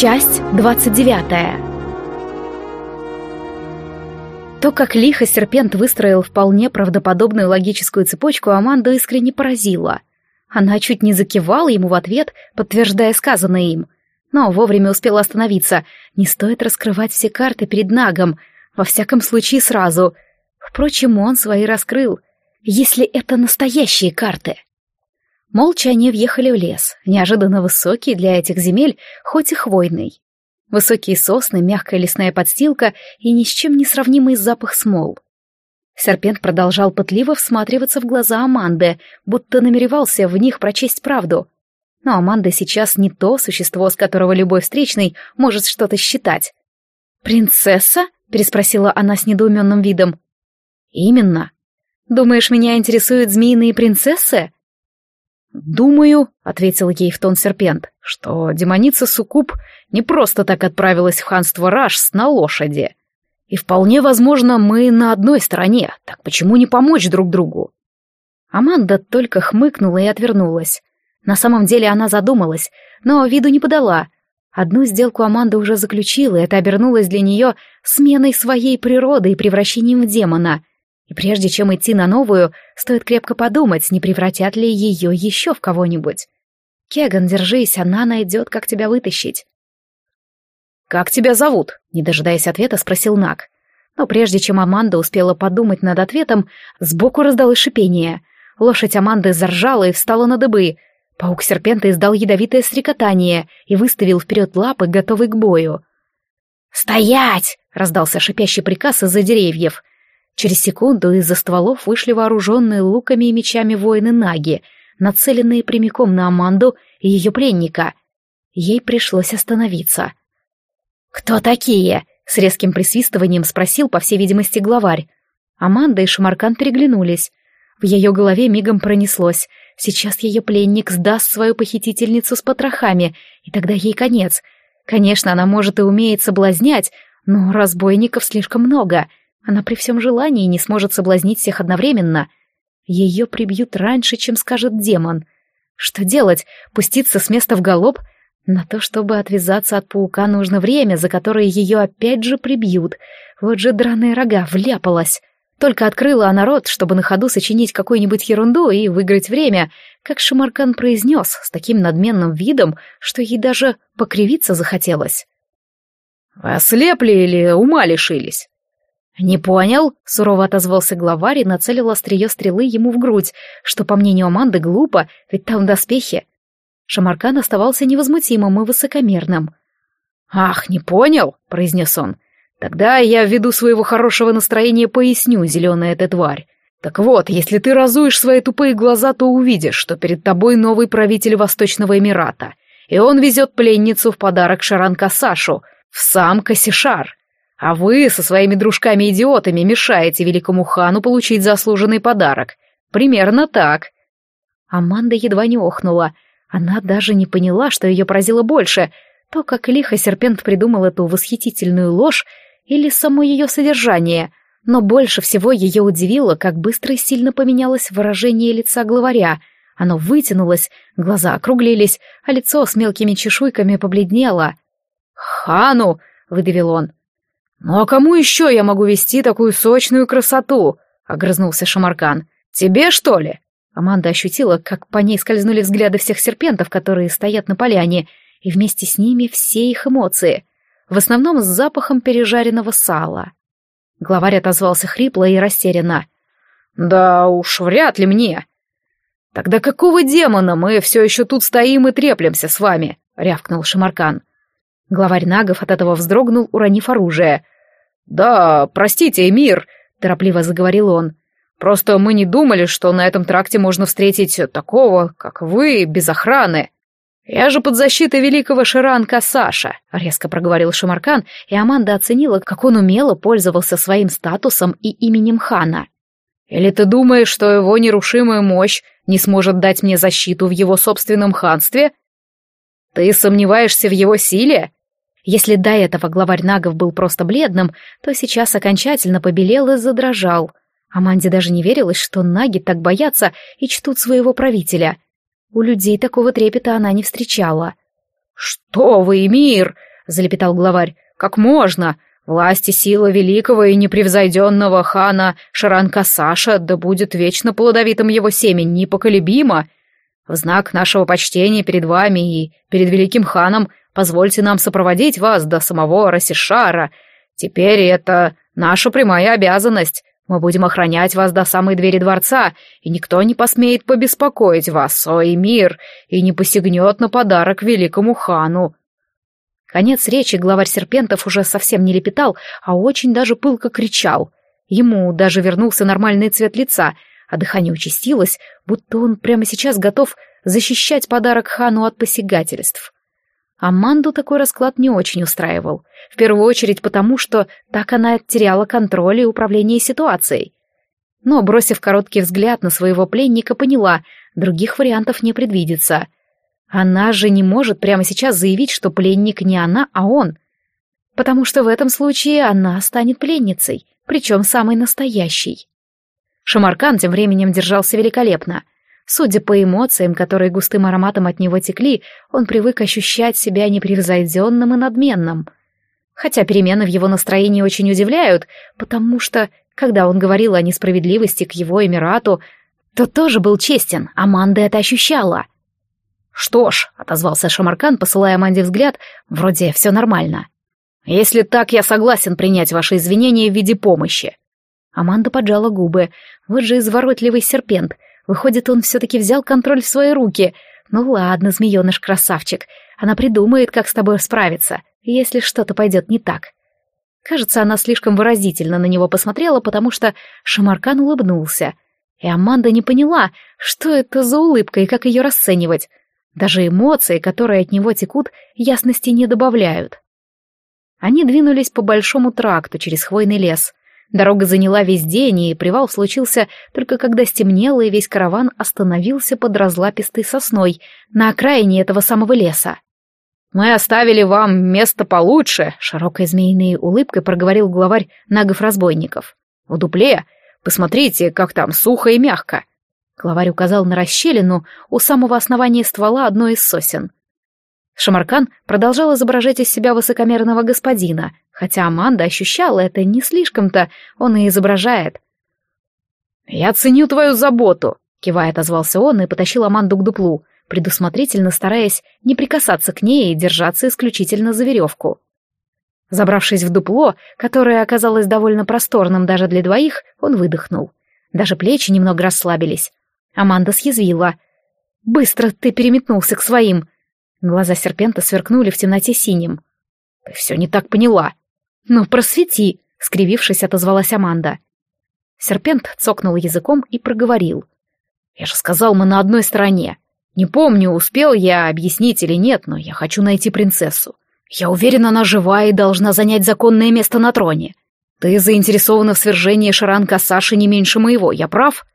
Часть двадцать девятая. То, как лихо серпент выстроил вполне правдоподобную логическую цепочку, Аманду искренне поразило. Она чуть не закивала ему в ответ, подтверждая сказанное им. Но вовремя успела остановиться. Не стоит раскрывать все карты перед Нагом, во всяком случае сразу. Впрочем, он свои раскрыл, если это настоящие карты. Молча они въехали в лес, неожиданно высокий для этих земель, хоть и хвойный. Высокие сосны, мягкая лесная подстилка и ни с чем не сравнимый запах смол. Серпент продолжал пытливо всматриваться в глаза Аманды, будто намеревался в них прочесть правду. Но Аманда сейчас не то существо, с которого любой встречный может что-то считать. «Принцесса?» — переспросила она с недоуменным видом. «Именно. Думаешь, меня интересуют змеиные принцессы?» «Думаю», — ответил ей в тон серпент, — «что демоница Сукуб не просто так отправилась в ханство Рашс на лошади. И вполне возможно, мы на одной стороне, так почему не помочь друг другу?» Аманда только хмыкнула и отвернулась. На самом деле она задумалась, но виду не подала. Одну сделку Аманда уже заключила, и это обернулось для нее сменой своей природы и превращением в демона. И прежде чем идти на новую, стоит крепко подумать, не превратят ли ее еще в кого-нибудь. Кеган, держись, она найдет, как тебя вытащить. «Как тебя зовут?» — не дожидаясь ответа, спросил Нак. Но прежде чем Аманда успела подумать над ответом, сбоку раздалось шипение. Лошадь Аманды заржала и встала на дыбы. Паук серпента издал ядовитое стрекотание и выставил вперед лапы, готовый к бою. «Стоять!» — раздался шипящий приказ из-за деревьев. Через секунду из-за стволов вышли вооруженные луками и мечами воины Наги, нацеленные прямиком на Аманду и ее пленника. Ей пришлось остановиться. «Кто такие?» — с резким присвистыванием спросил, по всей видимости, главарь. Аманда и Шамаркан переглянулись. В ее голове мигом пронеслось. Сейчас ее пленник сдаст свою похитительницу с потрохами, и тогда ей конец. Конечно, она может и умеет соблазнять, но разбойников слишком много — она при всем желании не сможет соблазнить всех одновременно. Ее прибьют раньше, чем скажет демон. Что делать? Пуститься с места в галоп? На то, чтобы отвязаться от паука, нужно время, за которое ее опять же прибьют. Вот же драная рога вляпалась. Только открыла она рот, чтобы на ходу сочинить какую-нибудь ерунду и выиграть время, как Шамаркан произнес с таким надменным видом, что ей даже покривиться захотелось. «Ослепли или ума лишились?» «Не понял», — сурово отозвался главарь и нацелил острие стрелы ему в грудь, что, по мнению Аманды, глупо, ведь там доспехи. Шамаркан оставался невозмутимым и высокомерным. «Ах, не понял», — произнес он. «Тогда я ввиду своего хорошего настроения поясню, зеленая эта тварь. Так вот, если ты разуешь свои тупые глаза, то увидишь, что перед тобой новый правитель Восточного Эмирата, и он везет пленницу в подарок Шаранка Сашу, в сам Касишар. А вы со своими дружками-идиотами мешаете великому хану получить заслуженный подарок. Примерно так. Аманда едва не охнула. Она даже не поняла, что ее поразило больше, то, как лихо серпент придумал эту восхитительную ложь, или само ее содержание. Но больше всего ее удивило, как быстро и сильно поменялось выражение лица главаря. Оно вытянулось, глаза округлились, а лицо с мелкими чешуйками побледнело. «Хану!» — выдавил он. «Ну а кому еще я могу вести такую сочную красоту?» — огрызнулся Шамаркан. «Тебе, что ли?» Аманда ощутила, как по ней скользнули взгляды всех серпентов, которые стоят на поляне, и вместе с ними все их эмоции, в основном с запахом пережаренного сала. Главарь отозвался хрипло и растерянно. «Да уж, вряд ли мне». «Тогда какого демона мы все еще тут стоим и треплемся с вами?» — рявкнул Шамаркан. Главарь нагов от этого вздрогнул, уронив оружие. «Да, простите, Эмир», — торопливо заговорил он. «Просто мы не думали, что на этом тракте можно встретить такого, как вы, без охраны». «Я же под защитой великого Ширанка Саша», — резко проговорил Шамаркан, и Аманда оценила, как он умело пользовался своим статусом и именем хана. «Или ты думаешь, что его нерушимая мощь не сможет дать мне защиту в его собственном ханстве? Ты сомневаешься в его силе?» Если до этого главарь нагов был просто бледным, то сейчас окончательно побелел и задрожал. Аманде даже не верилось, что наги так боятся и чтут своего правителя. У людей такого трепета она не встречала. «Что вы, Эмир!» — залепетал главарь. «Как можно? Власть и сила великого и непревзойденного хана Шаранка Саша да будет вечно плодовитым его семень, непоколебимо. В знак нашего почтения перед вами и перед великим ханом позвольте нам сопроводить вас до самого Расишара. Теперь это наша прямая обязанность. Мы будем охранять вас до самой двери дворца, и никто не посмеет побеспокоить вас, о мир, и не посягнет на подарок великому хану. Конец речи главарь серпентов уже совсем не лепетал, а очень даже пылко кричал. Ему даже вернулся нормальный цвет лица, а дыхание участилось, будто он прямо сейчас готов защищать подарок хану от посягательств. Аманду такой расклад не очень устраивал. В первую очередь потому, что так она теряла контроль и управление ситуацией. Но, бросив короткий взгляд на своего пленника, поняла, других вариантов не предвидится — она же не может прямо сейчас заявить, что пленник не она, а он. Потому что в этом случае она станет пленницей, причем самой настоящей. Шамаркан тем временем держался великолепно. Судя по эмоциям, которые густым ароматом от него текли, он привык ощущать себя непревзойденным и надменным. Хотя перемены в его настроении очень удивляют, потому что, когда он говорил о несправедливости к его Эмирату, то тоже был честен, Аманда это ощущала — «Что ж», — отозвался Шамаркан, посылая Аманде взгляд, «вроде все нормально. Если так, я согласен принять ваши извинения в виде помощи». Аманда поджала губы. Вот же изворотливый серпент. Выходит, он все-таки взял контроль в свои руки. Ну ладно, змееныш красавчик. Она придумает, как с тобой справиться, если что-то пойдет не так. Кажется, она слишком выразительно на него посмотрела, потому что Шамаркан улыбнулся. И Аманда не поняла, что это за улыбка и как ее расценивать. Даже эмоции, которые от него текут, ясности не добавляют. Они двинулись по большому тракту через хвойный лес. Дорога заняла весь день, и привал случился только когда стемнело, и весь караван остановился под разлапистой сосной на окраине этого самого леса. «Мы оставили вам место получше», — широкой змеиной улыбкой проговорил главарь нагов-разбойников. «В дупле. Посмотрите, как там сухо и мягко. Главарь указал на расщелину у самого основания ствола одной из сосен. Шамаркан продолжал изображать из себя высокомерного господина, хотя Аманда ощущала это не слишком-то, он и изображает. «Я ценю твою заботу», — кивая отозвался он и потащил Аманду к дуплу, предусмотрительно стараясь не прикасаться к ней и держаться исключительно за веревку. Забравшись в дупло, которое оказалось довольно просторным даже для двоих, он выдохнул. Даже плечи немного расслабились. Аманда съязвила. «Быстро ты переметнулся к своим!» Глаза серпента сверкнули в темноте синим. «Ты все не так поняла!» «Ну, просвети!» — скривившись, отозвалась Аманда. Серпент цокнул языком и проговорил. «Я же сказал, мы на одной стороне. Не помню, успел я объяснить или нет, но я хочу найти принцессу. Я уверен, она жива и должна занять законное место на троне. Ты заинтересована в свержении Шаранка Саши не меньше моего, я прав?»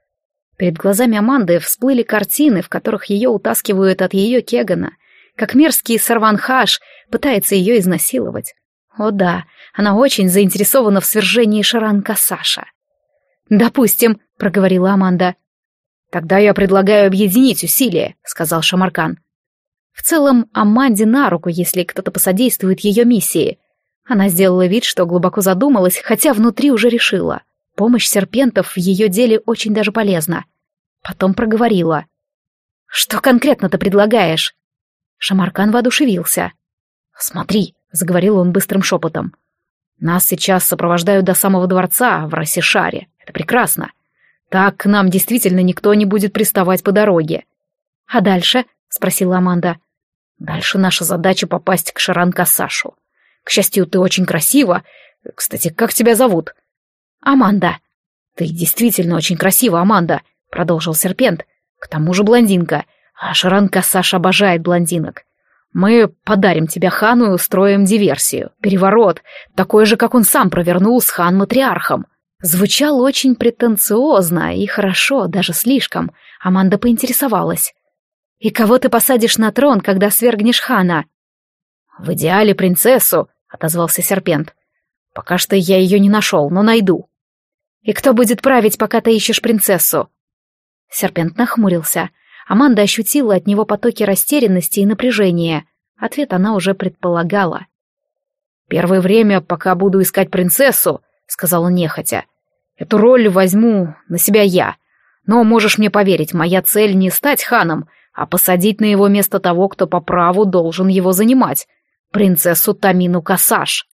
Перед глазами Аманды всплыли картины, в которых ее утаскивают от ее Кегана, как мерзкий Сарванхаш пытается ее изнасиловать. О да, она очень заинтересована в свержении Шаранка Саша. «Допустим», — проговорила Аманда. «Тогда я предлагаю объединить усилия», — сказал Шамаркан. В целом, Аманде на руку, если кто-то посодействует ее миссии. Она сделала вид, что глубоко задумалась, хотя внутри уже решила — Помощь серпентов в ее деле очень даже полезна. Потом проговорила. «Что конкретно ты предлагаешь?» Шамаркан воодушевился. «Смотри», — заговорил он быстрым шепотом. «Нас сейчас сопровождают до самого дворца в Рассишаре. Это прекрасно. Так к нам действительно никто не будет приставать по дороге». «А дальше?» — спросила Аманда. «Дальше наша задача попасть к Шаранка Сашу. К счастью, ты очень красива. Кстати, как тебя зовут?» «Аманда!» «Ты действительно очень красива, Аманда!» — продолжил серпент. «К тому же блондинка, а Шаранка Саша обожает блондинок. Мы подарим тебе хану и устроим диверсию, переворот, такой же, как он сам провернул с хан-матриархом». Звучал очень претенциозно и хорошо, даже слишком. Аманда поинтересовалась. «И кого ты посадишь на трон, когда свергнешь хана?» «В идеале принцессу», — отозвался серпент. «Пока что я ее не нашел, но найду». «И кто будет править, пока ты ищешь принцессу?» Серпент нахмурился. Аманда ощутила от него потоки растерянности и напряжения. Ответ она уже предполагала. «Первое время, пока буду искать принцессу», — сказала нехотя. «Эту роль возьму на себя я. Но можешь мне поверить, моя цель не стать ханом, а посадить на его место того, кто по праву должен его занимать. Принцессу Тамину Кассаж».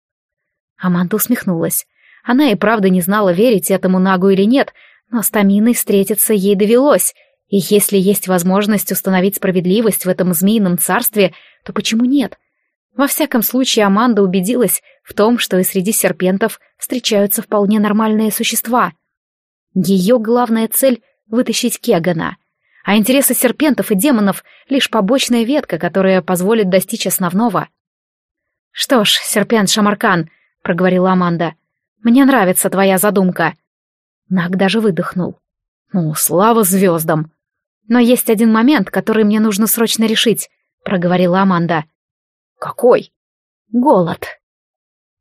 Аманда усмехнулась. Она и правда не знала, верить этому Нагу или нет, но с Таминой встретиться ей довелось, и если есть возможность установить справедливость в этом змеином царстве, то почему нет? Во всяком случае, Аманда убедилась в том, что и среди серпентов встречаются вполне нормальные существа. Ее главная цель — вытащить Кегана, а интересы серпентов и демонов — лишь побочная ветка, которая позволит достичь основного. «Что ж, серпент Шамаркан», — проговорила Аманда, — «мне нравится твоя задумка». Наг даже выдохнул. «Ну, слава звездам!» «Но есть один момент, который мне нужно срочно решить», — проговорила Аманда. «Какой?» «Голод».